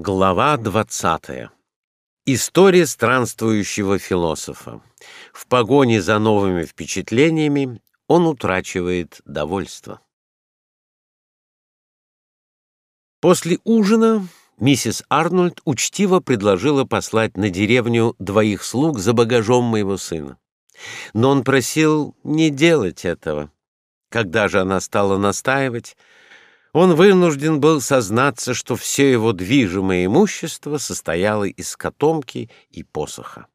Глава 20. История странствующего философа. В погоне за новыми впечатлениями он утрачивает довольство. После ужина миссис Арнольд учтиво предложила послать на деревню двоих слуг за багажом моего сына. Но он просил не делать этого. Когда же она стала настаивать, он вынужден был сознаться, что все его движимое имущество состояло из котомки и посоха.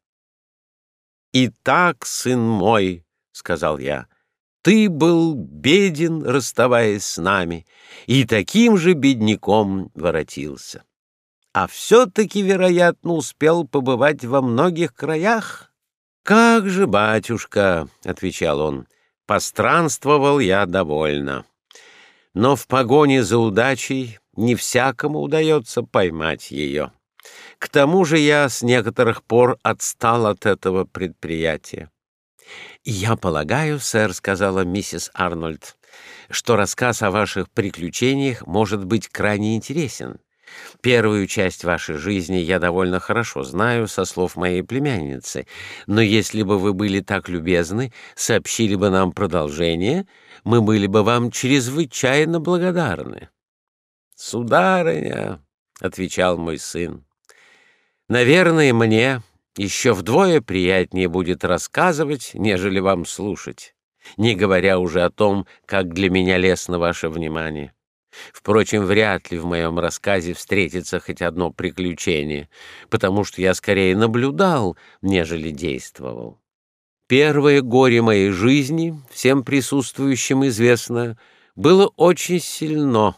«Итак, сын мой», — сказал я, — «ты был беден, расставаясь с нами, и таким же бедняком воротился. А все-таки, вероятно, успел побывать во многих краях». «Как же, батюшка», — отвечал он, — «постранствовал я довольно». Но в погоне за удачей не всякому удается поймать ее. К тому же я с некоторых пор отстал от этого предприятия. «Я полагаю, сэр, — сказала миссис Арнольд, — что рассказ о ваших приключениях может быть крайне интересен. Первую часть вашей жизни я довольно хорошо знаю со слов моей племянницы, но если бы вы были так любезны, сообщили бы нам продолжение, мы были бы вам чрезвычайно благодарны. «Сударыня», — отвечал мой сын, — «наверное, мне еще вдвое приятнее будет рассказывать, нежели вам слушать, не говоря уже о том, как для меня лестно ваше внимание». Впрочем, вряд ли в моем рассказе встретится хоть одно приключение, потому что я скорее наблюдал, нежели действовал. Первое горе моей жизни, всем присутствующим известно, было очень сильно,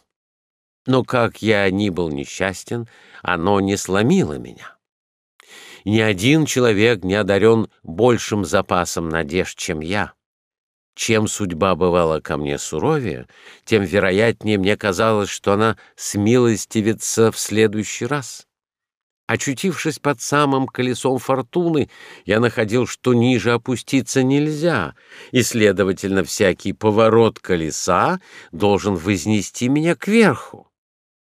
но как я ни был несчастен, оно не сломило меня. Ни один человек не одарен большим запасом надежд, чем я. Чем судьба бывала ко мне суровее, тем вероятнее мне казалось, что она смилостивится в следующий раз. Очутившись под самым колесом фортуны, я находил, что ниже опуститься нельзя, и, следовательно, всякий поворот колеса должен вознести меня кверху.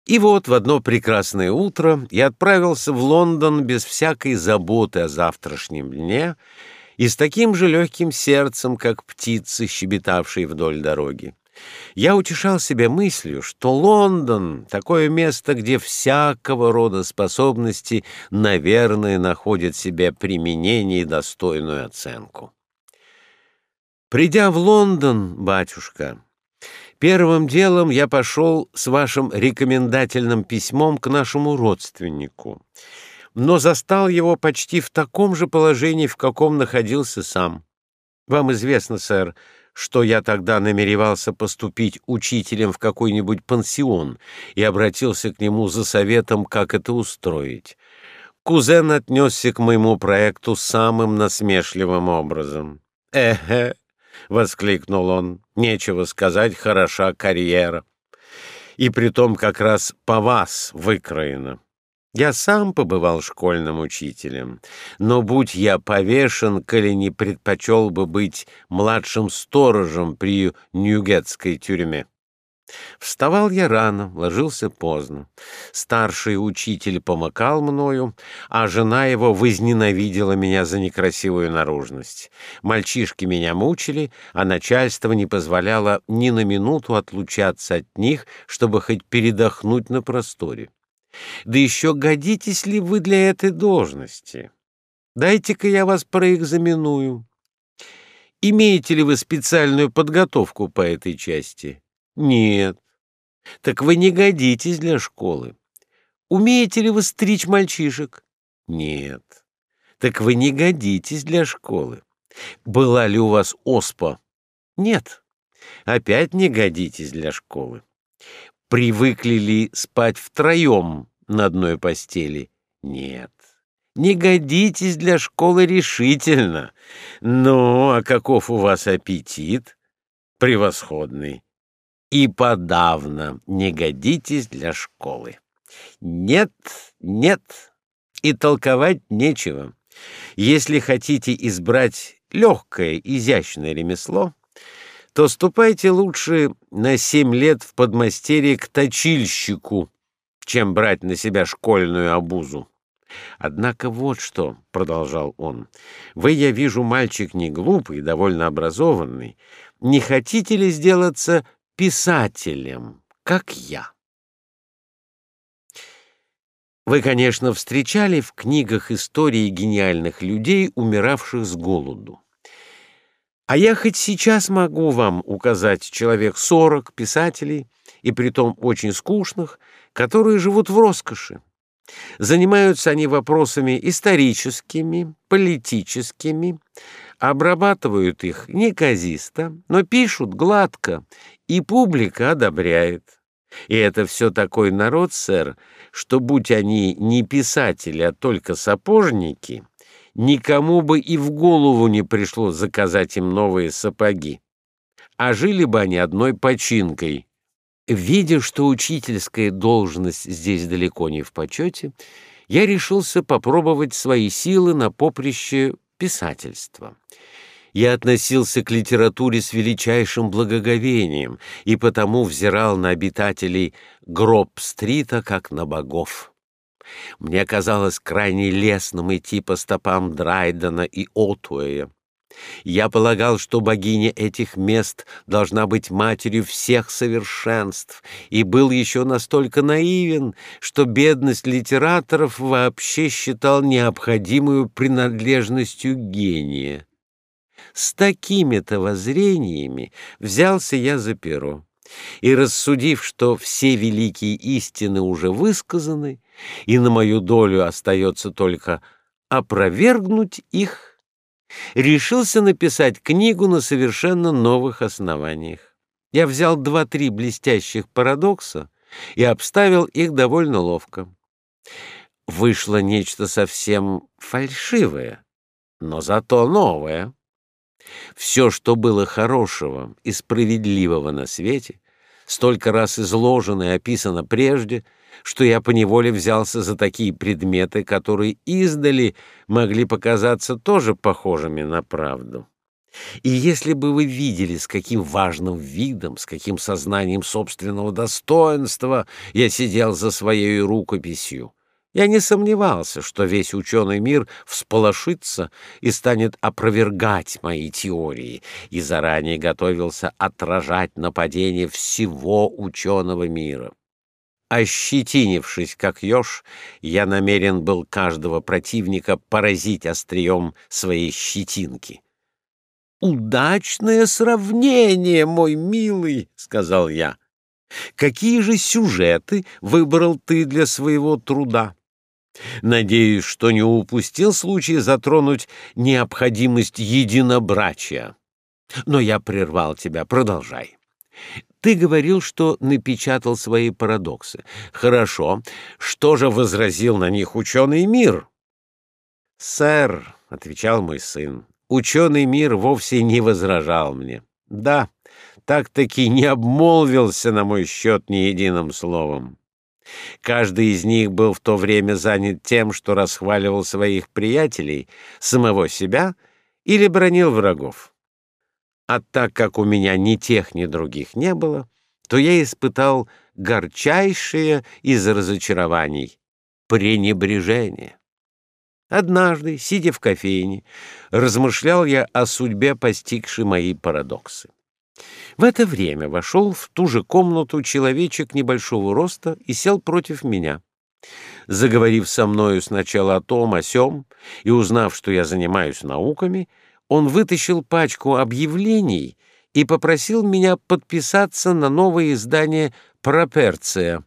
И вот в одно прекрасное утро я отправился в Лондон без всякой заботы о завтрашнем дне, и с таким же легким сердцем, как птицы, щебетавшие вдоль дороги. Я утешал себя мыслью, что Лондон — такое место, где всякого рода способности, наверное, находят себе применение и достойную оценку. Придя в Лондон, батюшка, первым делом я пошел с вашим рекомендательным письмом к нашему родственнику — но застал его почти в таком же положении, в каком находился сам. Вам известно, сэр, что я тогда намеревался поступить учителем в какой-нибудь пансион и обратился к нему за советом, как это устроить. Кузен отнесся к моему проекту самым насмешливым образом. «Эхе!» — воскликнул он. «Нечего сказать, хороша карьера. И притом как раз по вас выкроена». Я сам побывал школьным учителем, но будь я повешен, коли не предпочел бы быть младшим сторожем при Ньюгетской тюрьме. Вставал я рано, ложился поздно. Старший учитель помыкал мною, а жена его возненавидела меня за некрасивую наружность. Мальчишки меня мучили, а начальство не позволяло ни на минуту отлучаться от них, чтобы хоть передохнуть на просторе. Да еще годитесь ли вы для этой должности? Дайте-ка я вас проэкзаменую. Имеете ли вы специальную подготовку по этой части? Нет. Так вы не годитесь для школы. Умеете ли вы стричь мальчишек? Нет. Так вы не годитесь для школы. Была ли у вас оспа? Нет. Опять не годитесь для школы. Привыкли ли спать втроем на одной постели? Нет. Не годитесь для школы решительно. Ну, а каков у вас аппетит? Превосходный. И подавно не годитесь для школы. Нет, нет, и толковать нечего. Если хотите избрать легкое, изящное ремесло, то ступайте лучше на семь лет в подмастерье к точильщику чем брать на себя школьную обузу. Однако вот что, — продолжал он, — вы, я вижу, мальчик не глупый, довольно образованный. Не хотите ли сделаться писателем, как я? Вы, конечно, встречали в книгах истории гениальных людей, умиравших с голоду. А я хоть сейчас могу вам указать человек сорок писателей, и притом очень скучных, которые живут в роскоши. Занимаются они вопросами историческими, политическими, обрабатывают их неказисто, но пишут гладко, и публика одобряет. И это все такой народ, сэр, что, будь они не писатели, а только сапожники, никому бы и в голову не пришло заказать им новые сапоги. А жили бы они одной починкой, Видя, что учительская должность здесь далеко не в почете, я решился попробовать свои силы на поприще писательства. Я относился к литературе с величайшим благоговением и потому взирал на обитателей Гроб-стрита как на богов. Мне казалось крайне лестным идти по стопам Драйдена и Отуэя, я полагал, что богиня этих мест должна быть матерью всех совершенств, и был еще настолько наивен, что бедность литераторов вообще считал необходимую принадлежностью гения. С такими-то воззрениями взялся я за перо, и, рассудив, что все великие истины уже высказаны, и на мою долю остается только опровергнуть их, решился написать книгу на совершенно новых основаниях. Я взял два-три блестящих парадокса и обставил их довольно ловко. Вышло нечто совсем фальшивое, но зато новое. Все, что было хорошего и справедливого на свете, столько раз изложено и описано прежде — что я поневоле взялся за такие предметы, которые издали могли показаться тоже похожими на правду. И если бы вы видели, с каким важным видом, с каким сознанием собственного достоинства я сидел за своей рукописью, я не сомневался, что весь ученый мир всполошится и станет опровергать мои теории, и заранее готовился отражать нападение всего ученого мира. Ощетинившись, как еж, я намерен был каждого противника поразить острием своей щетинки. «Удачное сравнение, мой милый!» — сказал я. «Какие же сюжеты выбрал ты для своего труда?» Надеюсь, что не упустил случай затронуть необходимость единобрачия. Но я прервал тебя, продолжай. Ты говорил, что напечатал свои парадоксы. Хорошо. Что же возразил на них ученый мир? Сэр, — отвечал мой сын, — ученый мир вовсе не возражал мне. Да, так-таки не обмолвился на мой счет ни единым словом. Каждый из них был в то время занят тем, что расхваливал своих приятелей, самого себя или бронил врагов. А так как у меня ни тех, ни других не было, то я испытал горчайшее из разочарований — пренебрежение. Однажды, сидя в кофейне, размышлял я о судьбе, постигшей мои парадоксы. В это время вошел в ту же комнату человечек небольшого роста и сел против меня. Заговорив со мною сначала о том, о сём, и узнав, что я занимаюсь науками, он вытащил пачку объявлений и попросил меня подписаться на новое издание «Проперция»,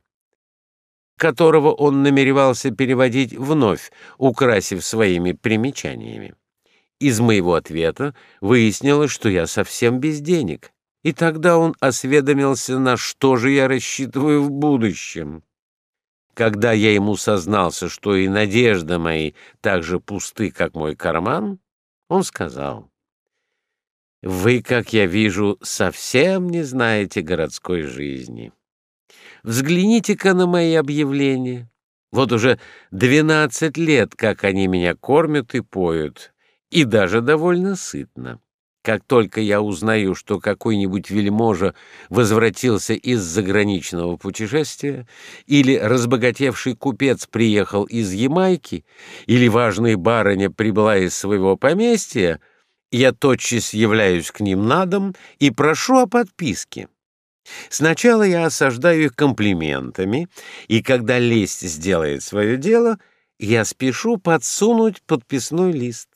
которого он намеревался переводить вновь, украсив своими примечаниями. Из моего ответа выяснилось, что я совсем без денег, и тогда он осведомился, на что же я рассчитываю в будущем. Когда я ему сознался, что и надежды мои так же пусты, как мой карман, он сказал, «Вы, как я вижу, совсем не знаете городской жизни. Взгляните-ка на мои объявления. Вот уже двенадцать лет, как они меня кормят и поют, и даже довольно сытно. Как только я узнаю, что какой-нибудь вельможа возвратился из заграничного путешествия, или разбогатевший купец приехал из Ямайки, или важная барыня прибыла из своего поместья, я тотчас являюсь к ним на дом и прошу о подписке. Сначала я осаждаю их комплиментами, и когда лесть сделает свое дело, я спешу подсунуть подписной лист.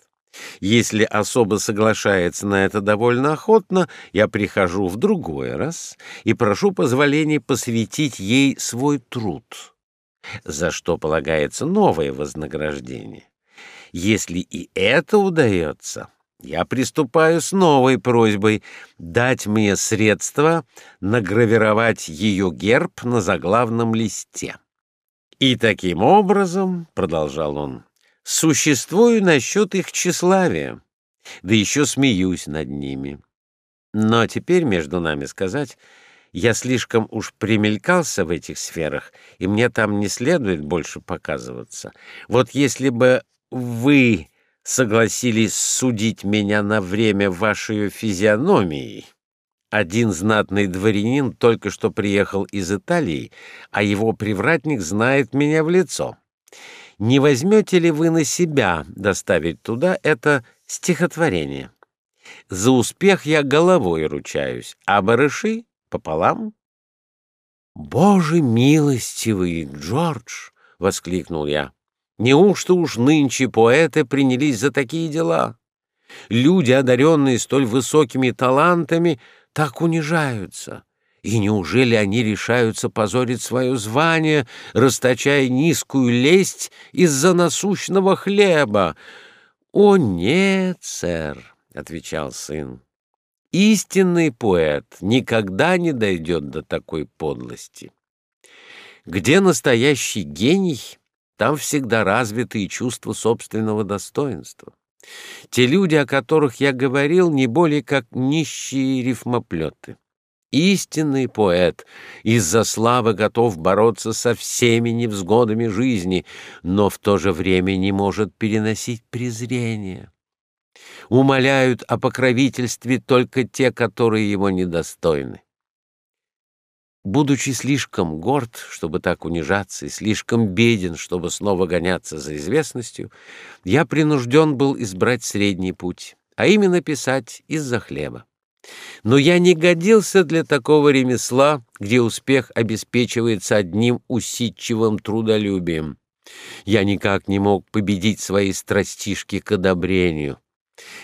Если особо соглашается на это довольно охотно, я прихожу в другой раз и прошу позволения посвятить ей свой труд, за что полагается новое вознаграждение. Если и это удается, я приступаю с новой просьбой дать мне средства награвировать ее герб на заглавном листе. И таким образом, — продолжал он, — существую насчет их тщеславия, да еще смеюсь над ними. Но теперь, между нами сказать, я слишком уж примелькался в этих сферах, и мне там не следует больше показываться. Вот если бы вы согласились судить меня на время вашей физиономии. Один знатный дворянин только что приехал из Италии, а его привратник знает меня в лицо. Не возьмете ли вы на себя доставить туда это стихотворение? За успех я головой ручаюсь, а барыши пополам. «Боже милостивый, Джордж!» — воскликнул я. Неужто уж нынче поэты принялись за такие дела? Люди, одаренные столь высокими талантами, так унижаются. И неужели они решаются позорить свое звание, расточая низкую лесть из-за насущного хлеба? — О, нет, сэр, — отвечал сын. Истинный поэт никогда не дойдет до такой подлости. Где настоящий гений — там всегда развиты и чувство собственного достоинства. Те люди, о которых я говорил, не более как нищие рифмоплеты. Истинный поэт из-за славы готов бороться со всеми невзгодами жизни, но в то же время не может переносить презрение. Умоляют о покровительстве только те, которые его недостойны. Будучи слишком горд, чтобы так унижаться, и слишком беден, чтобы снова гоняться за известностью, я принужден был избрать средний путь, а именно писать из-за хлеба. Но я не годился для такого ремесла, где успех обеспечивается одним усидчивым трудолюбием. Я никак не мог победить свои страстишки к одобрению.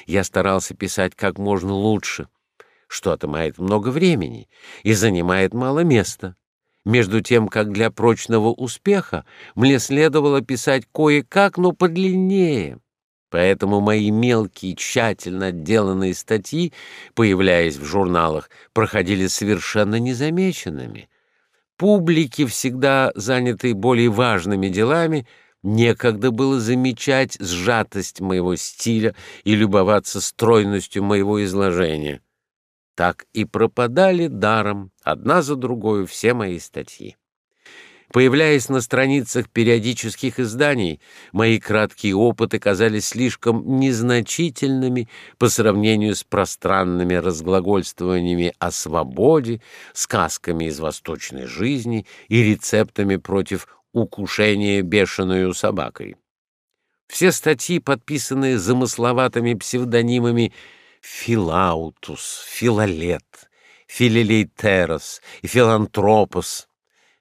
Я старался писать как можно лучше — что отнимает много времени и занимает мало места. Между тем, как для прочного успеха мне следовало писать кое-как, но подлиннее. Поэтому мои мелкие, тщательно отделанные статьи, появляясь в журналах, проходили совершенно незамеченными. Публике, всегда занятой более важными делами, некогда было замечать сжатость моего стиля и любоваться стройностью моего изложения так и пропадали даром одна за другой все мои статьи. Появляясь на страницах периодических изданий, мои краткие опыты казались слишком незначительными по сравнению с пространными разглагольствованиями о свободе, сказками из восточной жизни и рецептами против укушения бешеную собакой. Все статьи, подписанные замысловатыми псевдонимами Филаутус, Филолет, Филилейтерос и Филантропос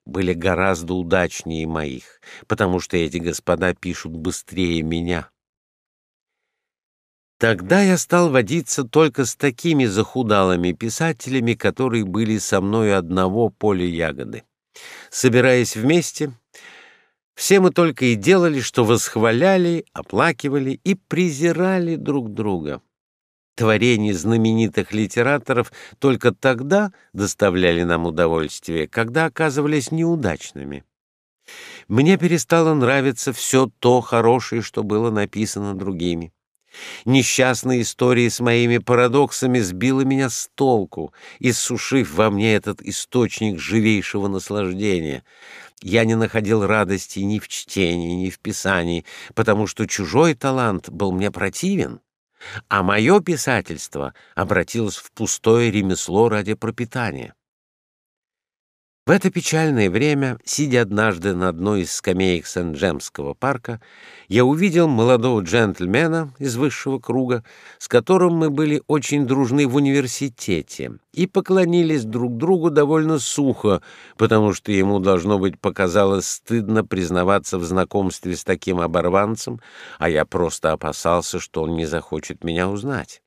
были гораздо удачнее моих, потому что эти господа пишут быстрее меня. Тогда я стал водиться только с такими захудалыми писателями, которые были со мною одного поля ягоды. Собираясь вместе, все мы только и делали, что восхваляли, оплакивали и презирали друг друга творений знаменитых литераторов только тогда доставляли нам удовольствие, когда оказывались неудачными. Мне перестало нравиться все то хорошее, что было написано другими. Несчастная история с моими парадоксами сбила меня с толку, иссушив во мне этот источник живейшего наслаждения. Я не находил радости ни в чтении, ни в писании, потому что чужой талант был мне противен а мое писательство обратилось в пустое ремесло ради пропитания. В это печальное время, сидя однажды на одной из скамеек Сент-Джемского парка, я увидел молодого джентльмена из высшего круга, с которым мы были очень дружны в университете, и поклонились друг другу довольно сухо, потому что ему, должно быть, показалось стыдно признаваться в знакомстве с таким оборванцем, а я просто опасался, что он не захочет меня узнать.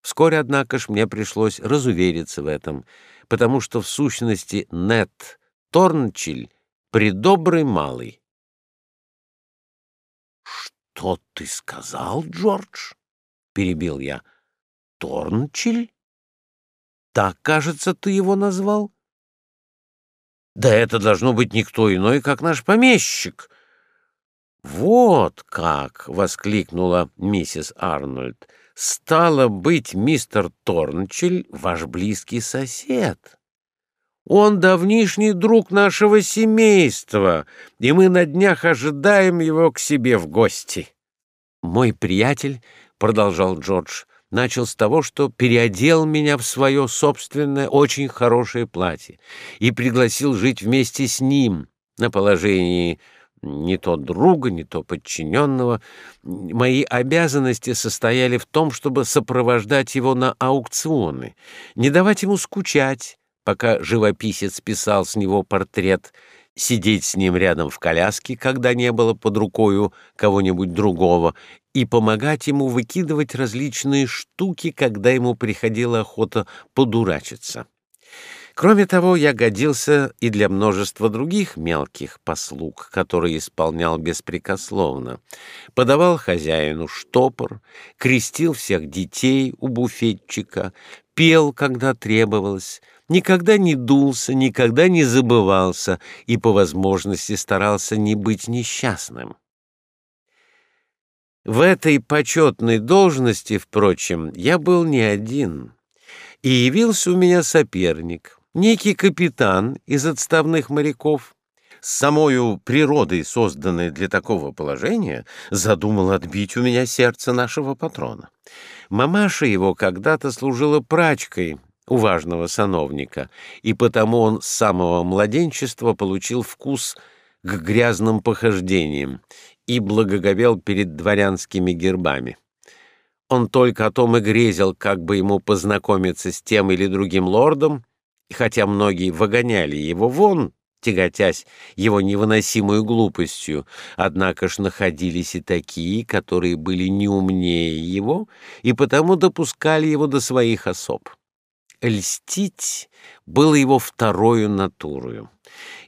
Вскоре, однако ж, мне пришлось разувериться в этом — потому что в сущности Нет Торнчиль придобрый малый. Что ты сказал, Джордж? перебил я. Торнчиль? Так, кажется, ты его назвал. Да это должно быть никто иной, как наш помещик. Вот как, воскликнула миссис Арнольд. Стало быть, мистер Торнчель ваш близкий сосед. Он давнишний друг нашего семейства, и мы на днях ожидаем его к себе в гости. Мой приятель, продолжал Джордж, начал с того, что переодел меня в свое собственное очень хорошее платье и пригласил жить вместе с ним на положении не то друга, не то подчиненного. Мои обязанности состояли в том, чтобы сопровождать его на аукционы, не давать ему скучать, пока живописец писал с него портрет, сидеть с ним рядом в коляске, когда не было под рукою кого-нибудь другого, и помогать ему выкидывать различные штуки, когда ему приходила охота подурачиться. Кроме того, я годился и для множества других мелких послуг, которые исполнял беспрекословно. Подавал хозяину штопор, крестил всех детей у буфетчика, пел, когда требовалось, никогда не дулся, никогда не забывался и по возможности старался не быть несчастным. В этой почетной должности, впрочем, я был не один, и явился у меня соперник, некий капитан из отставных моряков, с самою природой, созданной для такого положения, задумал отбить у меня сердце нашего патрона. Мамаша его когда-то служила прачкой у важного сановника, и потому он с самого младенчества получил вкус к грязным похождениям и благоговел перед дворянскими гербами. Он только о том и грезил, как бы ему познакомиться с тем или другим лордом, и хотя многие выгоняли его вон, тяготясь его невыносимой глупостью, однако ж находились и такие, которые были не умнее его и потому допускали его до своих особ. Льстить было его второю натурою,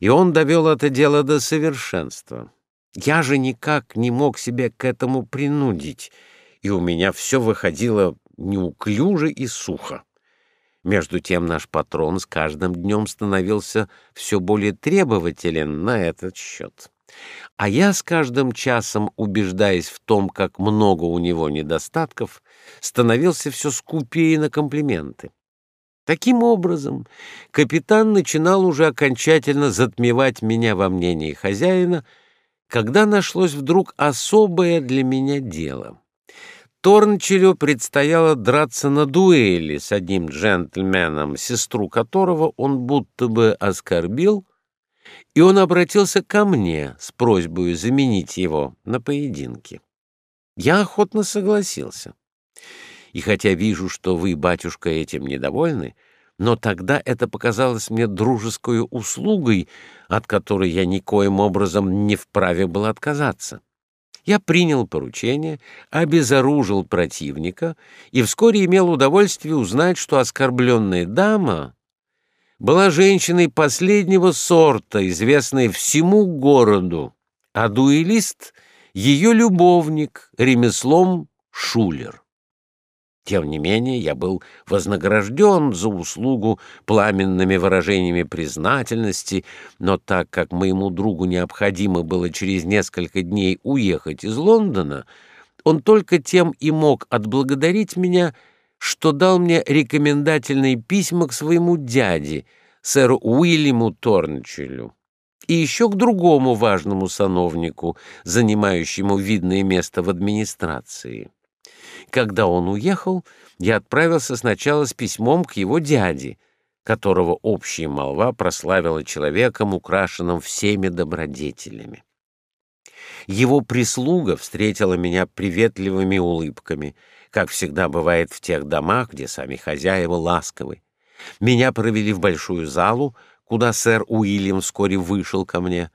и он довел это дело до совершенства. Я же никак не мог себя к этому принудить, и у меня все выходило неуклюже и сухо. Между тем наш патрон с каждым днем становился все более требователен на этот счет. А я с каждым часом, убеждаясь в том, как много у него недостатков, становился все скупее на комплименты. Таким образом, капитан начинал уже окончательно затмевать меня во мнении хозяина, когда нашлось вдруг особое для меня дело — Торнчелю предстояло драться на дуэли с одним джентльменом, сестру которого он будто бы оскорбил, и он обратился ко мне с просьбой заменить его на поединке. Я охотно согласился. И хотя вижу, что вы, батюшка, этим недовольны, но тогда это показалось мне дружеской услугой, от которой я никоим образом не вправе был отказаться. Я принял поручение, обезоружил противника и вскоре имел удовольствие узнать, что оскорбленная дама была женщиной последнего сорта, известной всему городу, а дуэлист — ее любовник, ремеслом шулер. Тем не менее, я был вознагражден за услугу пламенными выражениями признательности, но так как моему другу необходимо было через несколько дней уехать из Лондона, он только тем и мог отблагодарить меня, что дал мне рекомендательные письма к своему дяде, сэру Уильяму Торнчелю, и еще к другому важному сановнику, занимающему видное место в администрации. Когда он уехал, я отправился сначала с письмом к его дяде, которого общая молва прославила человеком, украшенным всеми добродетелями. Его прислуга встретила меня приветливыми улыбками, как всегда бывает в тех домах, где сами хозяева ласковы. Меня провели в большую залу, куда сэр Уильям вскоре вышел ко мне.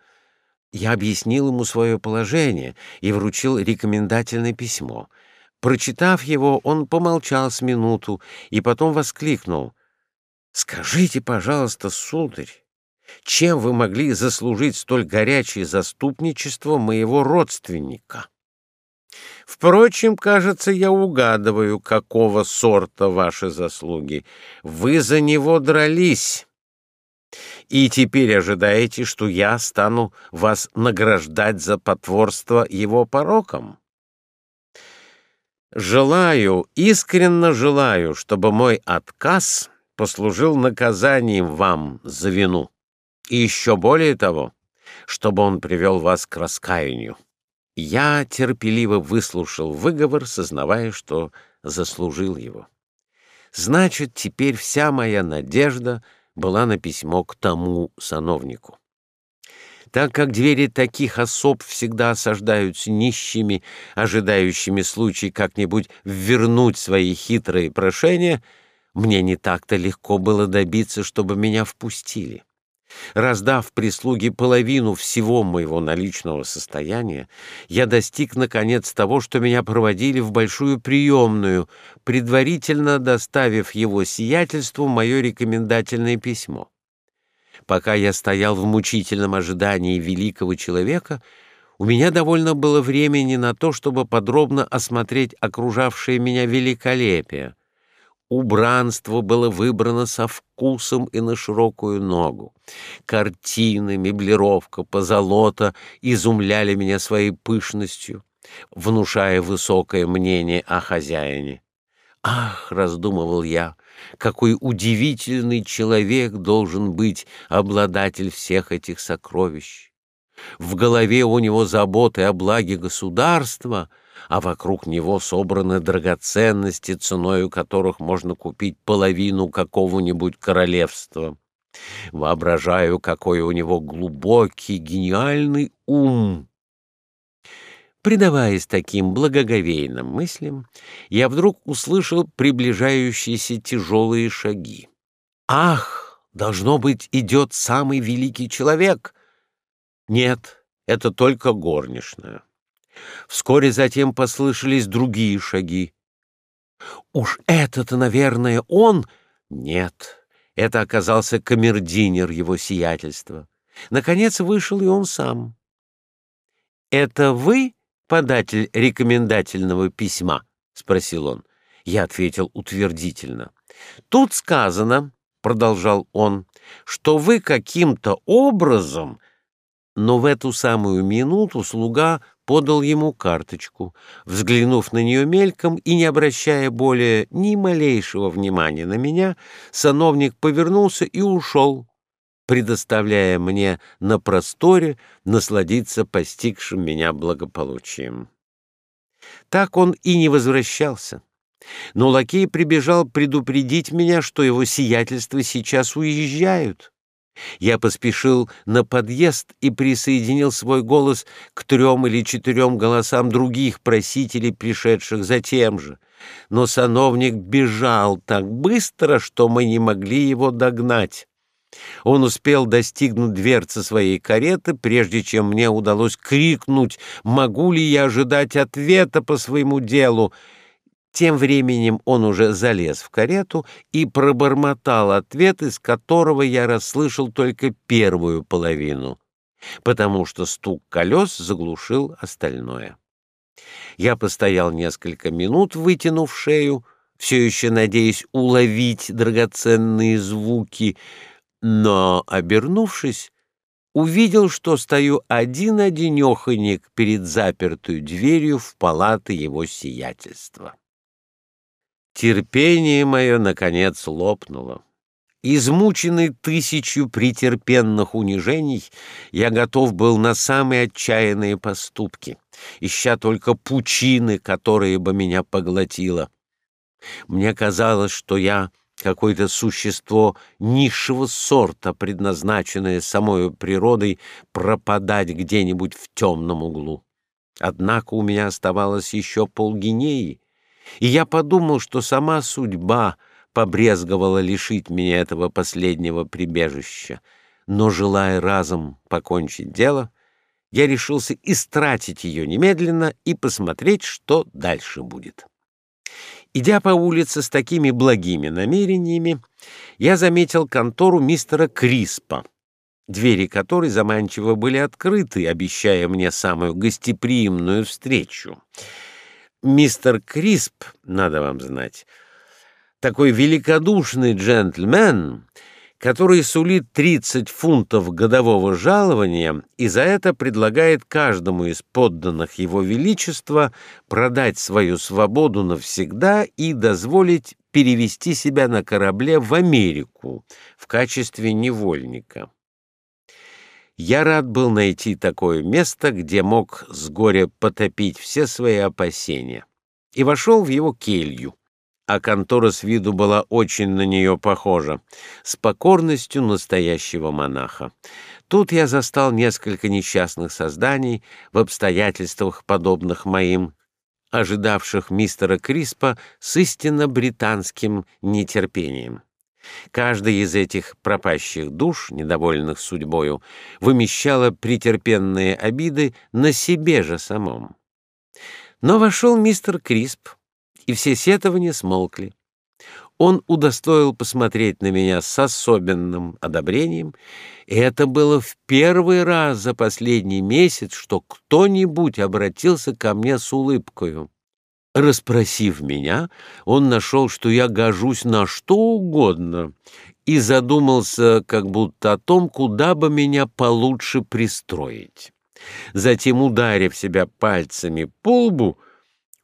Я объяснил ему свое положение и вручил рекомендательное письмо. Прочитав его, он помолчал с минуту и потом воскликнул. «Скажите, пожалуйста, сударь, чем вы могли заслужить столь горячее заступничество моего родственника? Впрочем, кажется, я угадываю, какого сорта ваши заслуги. Вы за него дрались» и теперь ожидаете, что я стану вас награждать за потворство его порокам? Желаю, искренне желаю, чтобы мой отказ послужил наказанием вам за вину, и еще более того, чтобы он привел вас к раскаянию. Я терпеливо выслушал выговор, сознавая, что заслужил его. Значит, теперь вся моя надежда была на письмо к тому сановнику. Так как двери таких особ всегда осаждаются нищими, ожидающими случай как-нибудь вернуть свои хитрые прошения, мне не так-то легко было добиться, чтобы меня впустили. Раздав прислуге половину всего моего наличного состояния, я достиг, наконец, того, что меня проводили в большую приемную, предварительно доставив его сиятельству мое рекомендательное письмо. Пока я стоял в мучительном ожидании великого человека, у меня довольно было времени на то, чтобы подробно осмотреть окружавшее меня великолепие. Убранство было выбрано со вкусом и на широкую ногу. Картины, меблировка, позолота изумляли меня своей пышностью, внушая высокое мнение о хозяине. «Ах!» — раздумывал я — какой удивительный человек должен быть обладатель всех этих сокровищ. В голове у него заботы о благе государства, а вокруг него собраны драгоценности, ценою которых можно купить половину какого-нибудь королевства. Воображаю, какой у него глубокий, гениальный ум, Предаваясь таким благоговейным мыслям, я вдруг услышал приближающиеся тяжелые шаги. «Ах, должно быть, идет самый великий человек!» «Нет, это только горничная». Вскоре затем послышались другие шаги. «Уж это-то, наверное, он?» «Нет, это оказался камердинер его сиятельства. Наконец вышел и он сам». «Это вы?» Податель рекомендательного письма?» — спросил он. Я ответил утвердительно. «Тут сказано, — продолжал он, — что вы каким-то образом...» Но в эту самую минуту слуга подал ему карточку. Взглянув на нее мельком и не обращая более ни малейшего внимания на меня, сановник повернулся и ушел, предоставляя мне на просторе насладиться постигшим меня благополучием. Так он и не возвращался. Но лакей прибежал предупредить меня, что его сиятельство сейчас уезжают. Я поспешил на подъезд и присоединил свой голос к трем или четырем голосам других просителей, пришедших за тем же. Но сановник бежал так быстро, что мы не могли его догнать. Он успел достигнуть дверцы своей кареты, прежде чем мне удалось крикнуть, могу ли я ожидать ответа по своему делу. Тем временем он уже залез в карету и пробормотал ответ, из которого я расслышал только первую половину, потому что стук колес заглушил остальное. Я постоял несколько минут, вытянув шею, все еще надеясь уловить драгоценные звуки, но, обернувшись, увидел, что стою один-одинеханек перед запертой дверью в палаты его сиятельства. Терпение мое, наконец, лопнуло. Измученный тысячу претерпенных унижений, я готов был на самые отчаянные поступки, ища только пучины, которые бы меня поглотило. Мне казалось, что я какое-то существо низшего сорта, предназначенное самой природой пропадать где-нибудь в темном углу. Однако у меня оставалось еще полгинеи, и я подумал, что сама судьба побрезговала лишить меня этого последнего прибежища. Но, желая разом покончить дело, я решился истратить ее немедленно и посмотреть, что дальше будет. Идя по улице с такими благими намерениями, я заметил контору мистера Криспа, двери которой заманчиво были открыты, обещая мне самую гостеприимную встречу. Мистер Крисп, надо вам знать, такой великодушный джентльмен, который сулит 30 фунтов годового жалования и за это предлагает каждому из подданных его величества продать свою свободу навсегда и дозволить перевести себя на корабле в Америку в качестве невольника. Я рад был найти такое место, где мог с горя потопить все свои опасения, и вошел в его келью а контора с виду была очень на нее похожа, с покорностью настоящего монаха. Тут я застал несколько несчастных созданий в обстоятельствах, подобных моим, ожидавших мистера Криспа с истинно британским нетерпением. Каждый из этих пропащих душ, недовольных судьбою, вымещала претерпенные обиды на себе же самом. Но вошел мистер Крисп, и все сетования смолкли. Он удостоил посмотреть на меня с особенным одобрением, и это было в первый раз за последний месяц, что кто-нибудь обратился ко мне с улыбкою. Распросив меня, он нашел, что я гожусь на что угодно, и задумался как будто о том, куда бы меня получше пристроить. Затем, ударив себя пальцами по лбу,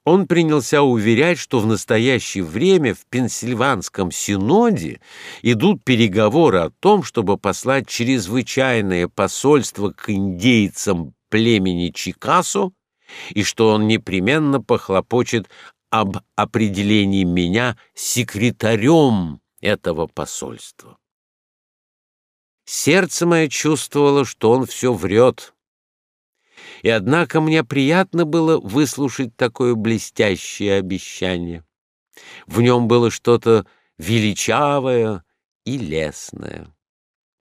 он принялся уверять, что в настоящее время в Пенсильванском синоде идут переговоры о том, чтобы послать чрезвычайное посольство к индейцам племени Чикасо, и что он непременно похлопочет об определении меня секретарем этого посольства. Сердце мое чувствовало, что он все врет, и однако мне приятно было выслушать такое блестящее обещание. В нем было что-то величавое и лесное.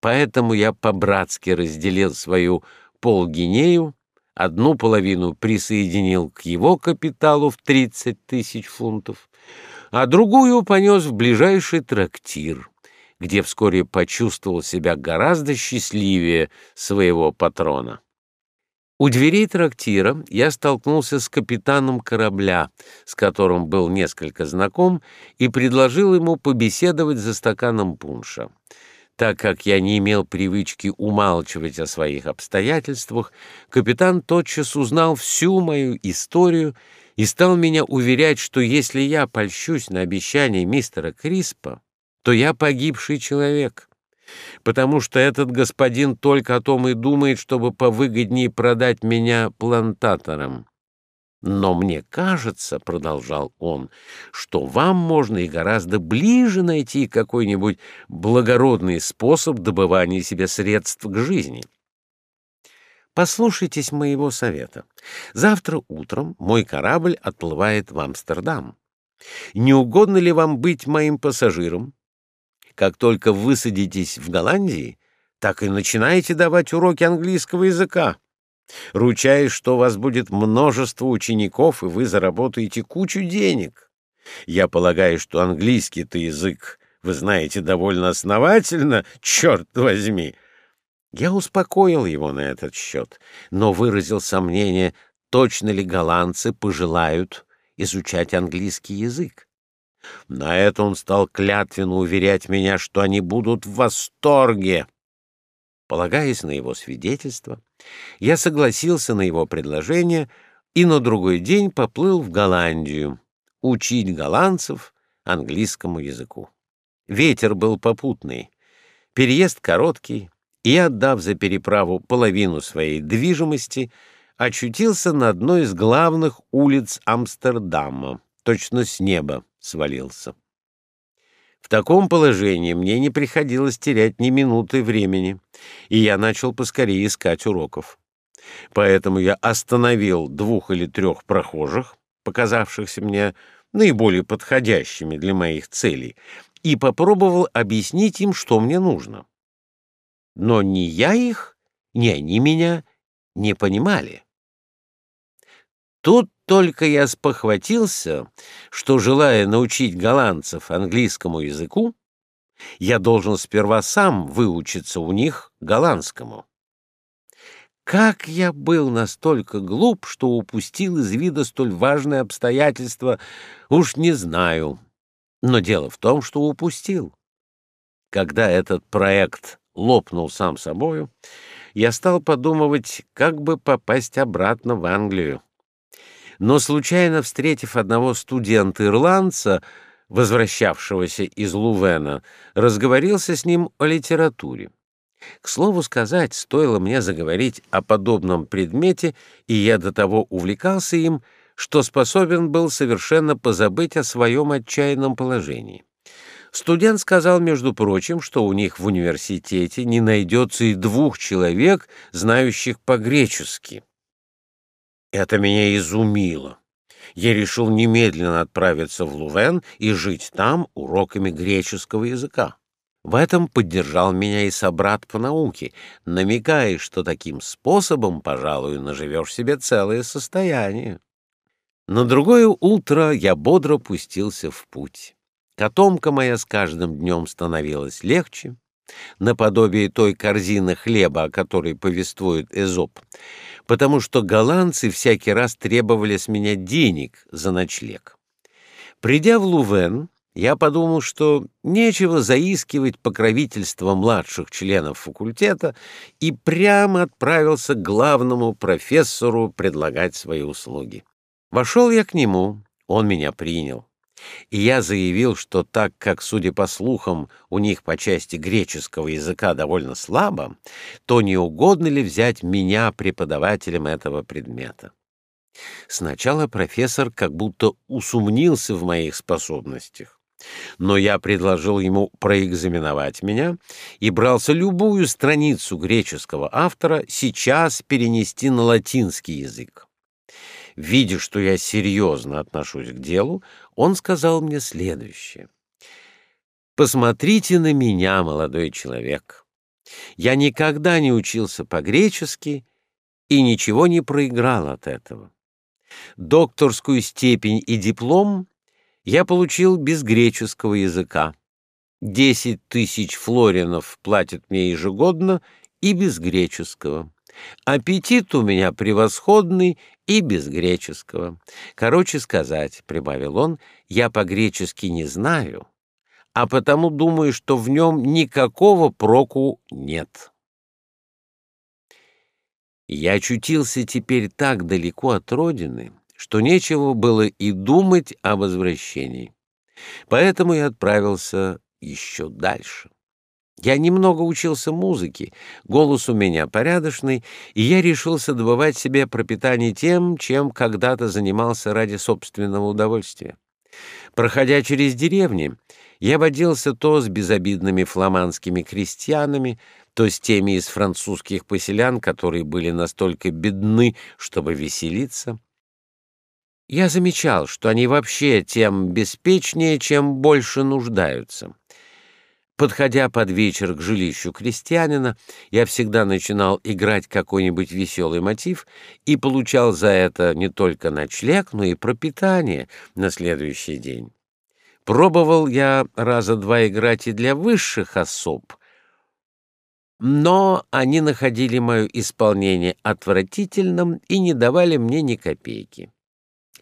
Поэтому я по-братски разделил свою полгинею, одну половину присоединил к его капиталу в 30 тысяч фунтов, а другую понес в ближайший трактир, где вскоре почувствовал себя гораздо счастливее своего патрона. У дверей трактира я столкнулся с капитаном корабля, с которым был несколько знаком, и предложил ему побеседовать за стаканом пунша. Так как я не имел привычки умалчивать о своих обстоятельствах, капитан тотчас узнал всю мою историю и стал меня уверять, что если я польщусь на обещание мистера Криспа, то я погибший человек потому что этот господин только о том и думает, чтобы повыгоднее продать меня плантаторам. Но мне кажется, — продолжал он, — что вам можно и гораздо ближе найти какой-нибудь благородный способ добывания себе средств к жизни. Послушайтесь моего совета. Завтра утром мой корабль отплывает в Амстердам. Не угодно ли вам быть моим пассажиром? Как только высадитесь в Голландии, так и начинаете давать уроки английского языка. Ручаюсь, что у вас будет множество учеников, и вы заработаете кучу денег. Я полагаю, что английский-то язык вы знаете довольно основательно, черт возьми. Я успокоил его на этот счет, но выразил сомнение, точно ли голландцы пожелают изучать английский язык. На это он стал клятвенно уверять меня, что они будут в восторге. Полагаясь на его свидетельство, я согласился на его предложение и на другой день поплыл в Голландию учить голландцев английскому языку. Ветер был попутный, переезд короткий, и, отдав за переправу половину своей движимости, очутился на одной из главных улиц Амстердама, точно с неба свалился. В таком положении мне не приходилось терять ни минуты времени, и я начал поскорее искать уроков. Поэтому я остановил двух или трех прохожих, показавшихся мне наиболее подходящими для моих целей, и попробовал объяснить им, что мне нужно. Но ни я их, ни они меня не понимали. Тут только я спохватился, что, желая научить голландцев английскому языку, я должен сперва сам выучиться у них голландскому. Как я был настолько глуп, что упустил из вида столь важное обстоятельство, уж не знаю. Но дело в том, что упустил. Когда этот проект лопнул сам собою, я стал подумывать, как бы попасть обратно в Англию но случайно встретив одного студента-ирландца, возвращавшегося из Лувена, разговорился с ним о литературе. К слову сказать, стоило мне заговорить о подобном предмете, и я до того увлекался им, что способен был совершенно позабыть о своем отчаянном положении. Студент сказал, между прочим, что у них в университете не найдется и двух человек, знающих по-гречески. Это меня изумило. Я решил немедленно отправиться в Лувен и жить там уроками греческого языка. В этом поддержал меня и собрат по науке, намекая, что таким способом, пожалуй, наживешь себе целое состояние. На другое утро я бодро пустился в путь. Котомка моя с каждым днем становилась легче, наподобие той корзины хлеба, о которой повествует Эзоп, потому что голландцы всякий раз требовали с меня денег за ночлег. Придя в Лувен, я подумал, что нечего заискивать покровительство младших членов факультета и прямо отправился к главному профессору предлагать свои услуги. Вошел я к нему, он меня принял и я заявил, что так как, судя по слухам, у них по части греческого языка довольно слабо, то не угодно ли взять меня преподавателем этого предмета. Сначала профессор как будто усомнился в моих способностях, но я предложил ему проэкзаменовать меня и брался любую страницу греческого автора сейчас перенести на латинский язык. Видя, что я серьезно отношусь к делу, он сказал мне следующее. «Посмотрите на меня, молодой человек. Я никогда не учился по-гречески и ничего не проиграл от этого. Докторскую степень и диплом я получил без греческого языка. Десять тысяч флоринов платят мне ежегодно и без греческого. Аппетит у меня превосходный и без греческого. Короче сказать, — прибавил он, — я по-гречески не знаю, а потому думаю, что в нем никакого проку нет. Я очутился теперь так далеко от родины, что нечего было и думать о возвращении. Поэтому я отправился еще дальше. Я немного учился музыке, голос у меня порядочный, и я решился добывать себе пропитание тем, чем когда-то занимался ради собственного удовольствия. Проходя через деревни, я водился то с безобидными фламандскими крестьянами, то с теми из французских поселян, которые были настолько бедны, чтобы веселиться. Я замечал, что они вообще тем беспечнее, чем больше нуждаются. Подходя под вечер к жилищу крестьянина, я всегда начинал играть какой-нибудь веселый мотив и получал за это не только ночлег, но и пропитание на следующий день. Пробовал я раза два играть и для высших особ, но они находили мое исполнение отвратительным и не давали мне ни копейки.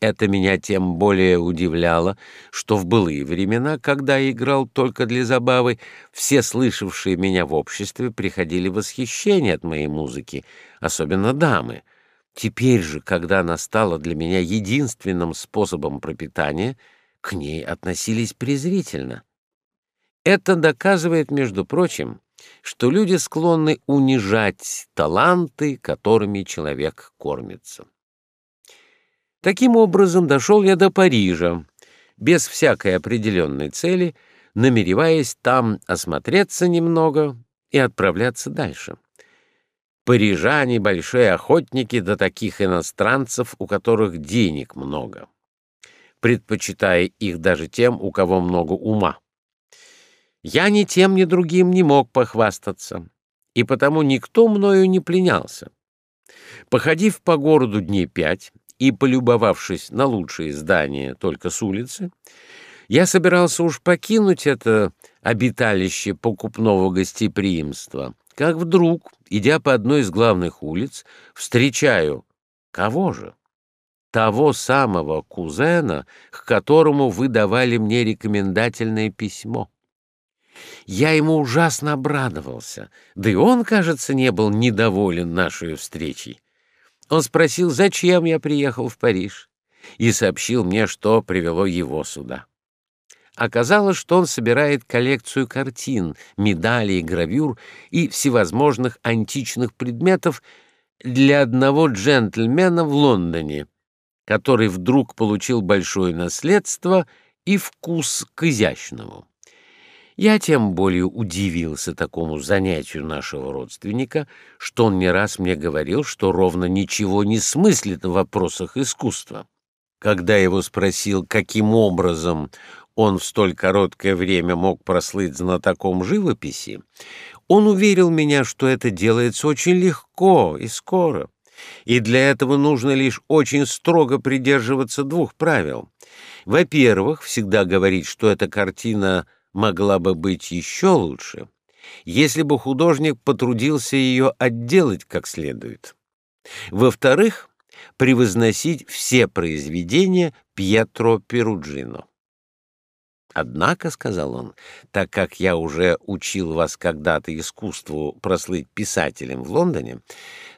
Это меня тем более удивляло, что в былые времена, когда я играл только для забавы, все слышавшие меня в обществе приходили в восхищение от моей музыки, особенно дамы. Теперь же, когда она стала для меня единственным способом пропитания, к ней относились презрительно. Это доказывает, между прочим, что люди склонны унижать таланты, которыми человек кормится. Таким образом, дошел я до Парижа, без всякой определенной цели, намереваясь там осмотреться немного и отправляться дальше. Парижане — большие охотники до таких иностранцев, у которых денег много, предпочитая их даже тем, у кого много ума. Я ни тем, ни другим не мог похвастаться, и потому никто мною не пленялся. Походив по городу дней пять и полюбовавшись на лучшие здания только с улицы, я собирался уж покинуть это обиталище покупного гостеприимства, как вдруг, идя по одной из главных улиц, встречаю кого же? Того самого кузена, к которому вы давали мне рекомендательное письмо. Я ему ужасно обрадовался, да и он, кажется, не был недоволен нашей встречей. Он спросил, зачем я приехал в Париж, и сообщил мне, что привело его сюда. Оказалось, что он собирает коллекцию картин, медалей, гравюр и всевозможных античных предметов для одного джентльмена в Лондоне, который вдруг получил большое наследство и вкус к изящному. Я тем более удивился такому занятию нашего родственника, что он не раз мне говорил, что ровно ничего не смыслит в вопросах искусства. Когда его спросил, каким образом он в столь короткое время мог прослыть знатоком живописи, он уверил меня, что это делается очень легко и скоро, и для этого нужно лишь очень строго придерживаться двух правил. Во-первых, всегда говорить, что эта картина могла бы быть еще лучше, если бы художник потрудился ее отделать как следует. Во-вторых, превозносить все произведения Пьетро Перуджино. Однако, — сказал он, — так как я уже учил вас когда-то искусству прослыть писателем в Лондоне,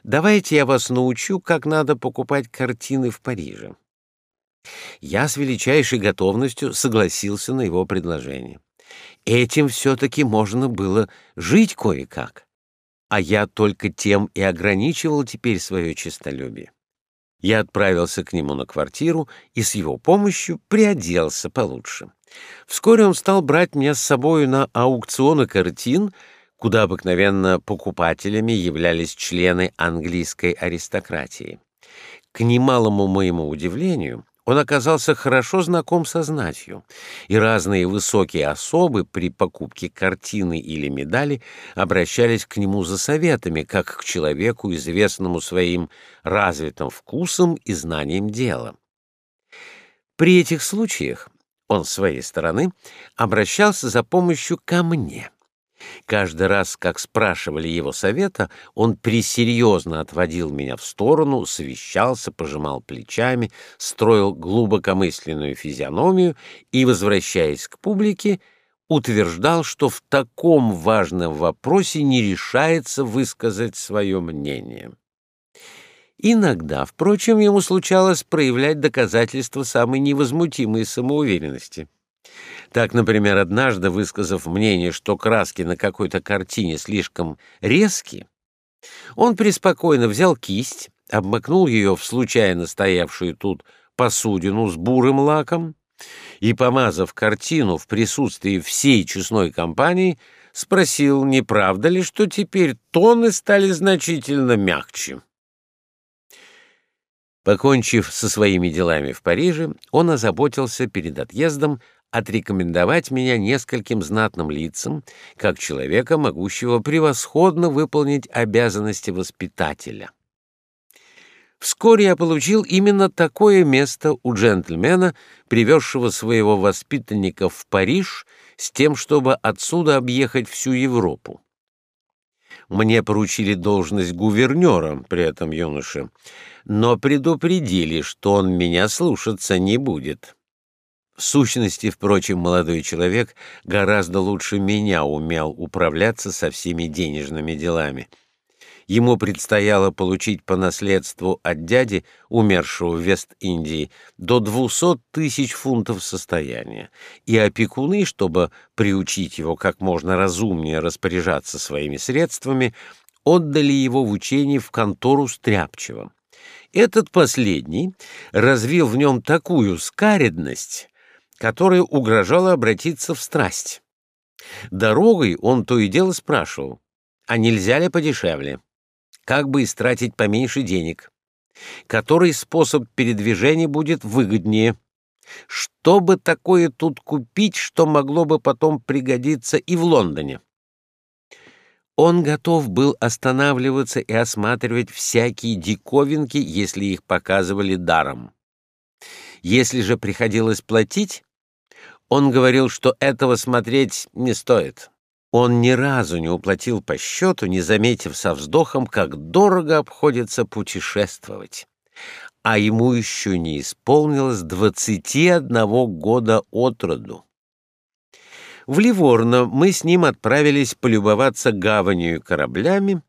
давайте я вас научу, как надо покупать картины в Париже. Я с величайшей готовностью согласился на его предложение. Этим все-таки можно было жить кое-как, а я только тем и ограничивал теперь свое честолюбие. Я отправился к нему на квартиру и с его помощью приоделся получше. Вскоре он стал брать меня с собою на аукционы картин, куда обыкновенно покупателями являлись члены английской аристократии. К немалому моему удивлению, он оказался хорошо знаком со знатью, и разные высокие особы при покупке картины или медали обращались к нему за советами, как к человеку, известному своим развитым вкусом и знанием дела. При этих случаях он, с своей стороны, обращался за помощью ко мне. Каждый раз, как спрашивали его совета, он пресерьезно отводил меня в сторону, совещался, пожимал плечами, строил глубокомысленную физиономию и, возвращаясь к публике, утверждал, что в таком важном вопросе не решается высказать свое мнение. Иногда, впрочем, ему случалось проявлять доказательства самой невозмутимой самоуверенности. Так, например, однажды, высказав мнение, что краски на какой-то картине слишком резкие, он преспокойно взял кисть, обмакнул ее в случайно стоявшую тут посудину с бурым лаком и, помазав картину в присутствии всей честной компании, спросил, не правда ли, что теперь тоны стали значительно мягче. Покончив со своими делами в Париже, он озаботился перед отъездом отрекомендовать меня нескольким знатным лицам, как человека, могущего превосходно выполнить обязанности воспитателя. Вскоре я получил именно такое место у джентльмена, привезшего своего воспитанника в Париж с тем, чтобы отсюда объехать всю Европу. Мне поручили должность гувернера при этом юноше, но предупредили, что он меня слушаться не будет. В сущности, впрочем, молодой человек гораздо лучше меня умел управляться со всеми денежными делами. Ему предстояло получить по наследству от дяди, умершего в Вест-Индии, до 200 тысяч фунтов состояния, и опекуны, чтобы приучить его как можно разумнее распоряжаться своими средствами, отдали его в учение в контору Стряпчева. Этот последний развил в нем такую скаредность, которая угрожала обратиться в страсть. Дорогой он то и дело спрашивал, а нельзя ли подешевле? Как бы истратить поменьше денег? Который способ передвижения будет выгоднее? Что бы такое тут купить, что могло бы потом пригодиться и в Лондоне? Он готов был останавливаться и осматривать всякие диковинки, если их показывали даром. Если же приходилось платить, он говорил, что этого смотреть не стоит. Он ни разу не уплатил по счету, не заметив со вздохом, как дорого обходится путешествовать. А ему еще не исполнилось двадцати одного года от роду. В Ливорно мы с ним отправились полюбоваться гаванью кораблями,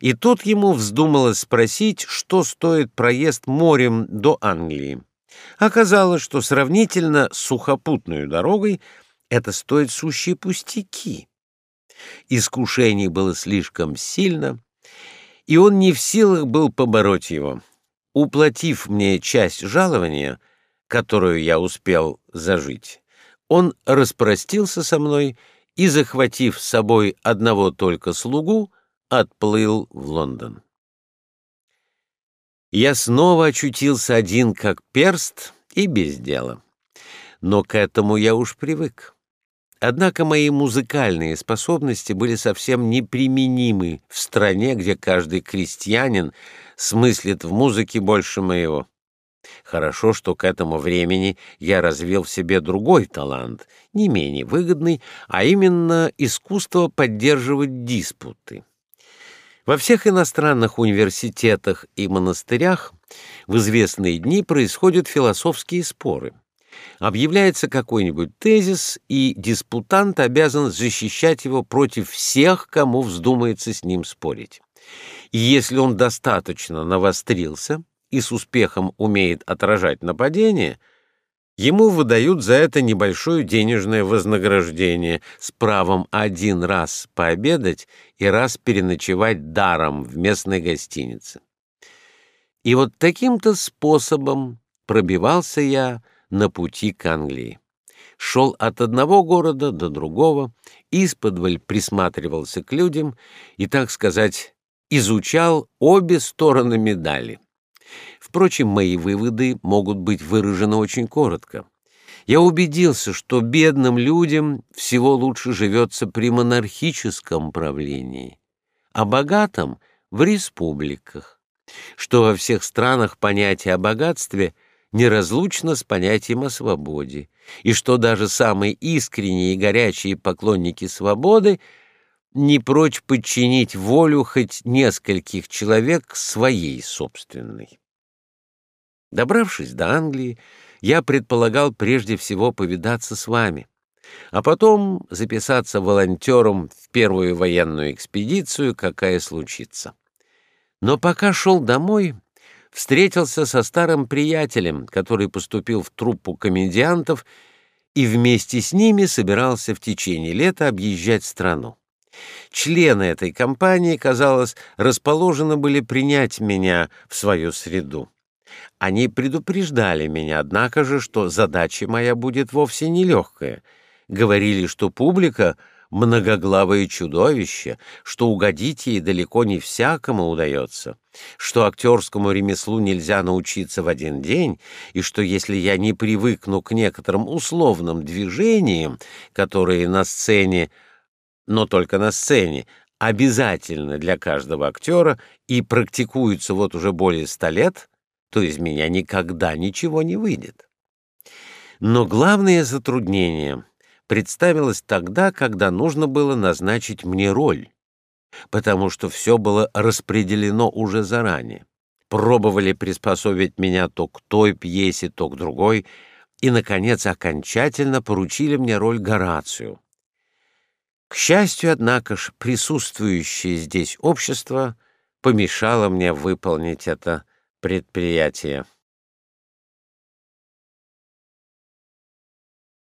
и тут ему вздумалось спросить, что стоит проезд морем до Англии. Оказалось, что сравнительно с сухопутной дорогой это стоит сущие пустяки. Искушение было слишком сильно, и он не в силах был побороть его. Уплатив мне часть жалования, которую я успел зажить, он распростился со мной и, захватив с собой одного только слугу, отплыл в Лондон. Я снова очутился один как перст и без дела. Но к этому я уж привык. Однако мои музыкальные способности были совсем неприменимы в стране, где каждый крестьянин смыслит в музыке больше моего. Хорошо, что к этому времени я развил в себе другой талант, не менее выгодный, а именно искусство поддерживать диспуты. Во всех иностранных университетах и монастырях в известные дни происходят философские споры — объявляется какой-нибудь тезис, и диспутант обязан защищать его против всех, кому вздумается с ним спорить. И если он достаточно навострился и с успехом умеет отражать нападение, ему выдают за это небольшое денежное вознаграждение с правом один раз пообедать и раз переночевать даром в местной гостинице. И вот таким-то способом пробивался я на пути к Англии. Шел от одного города до другого, исподволь присматривался к людям и, так сказать, изучал обе стороны медали. Впрочем, мои выводы могут быть выражены очень коротко. Я убедился, что бедным людям всего лучше живется при монархическом правлении, а богатым — в республиках, что во всех странах понятие о богатстве — неразлучно с понятием о свободе, и что даже самые искренние и горячие поклонники свободы не прочь подчинить волю хоть нескольких человек своей собственной. Добравшись до Англии, я предполагал прежде всего повидаться с вами, а потом записаться волонтером в первую военную экспедицию, какая случится. Но пока шел домой, встретился со старым приятелем, который поступил в труппу комедиантов и вместе с ними собирался в течение лета объезжать страну. Члены этой компании, казалось, расположены были принять меня в свою среду. Они предупреждали меня, однако же, что задача моя будет вовсе нелегкая. Говорили, что публика — многоглавое чудовище, что угодить ей далеко не всякому удается, что актерскому ремеслу нельзя научиться в один день, и что если я не привыкну к некоторым условным движениям, которые на сцене, но только на сцене, обязательно для каждого актера и практикуются вот уже более ста лет, то из меня никогда ничего не выйдет. Но главное затруднение представилось тогда, когда нужно было назначить мне роль, потому что все было распределено уже заранее. Пробовали приспособить меня то к той пьесе, то к другой, и, наконец, окончательно поручили мне роль Горацию. К счастью, однако ж, присутствующее здесь общество помешало мне выполнить это предприятие.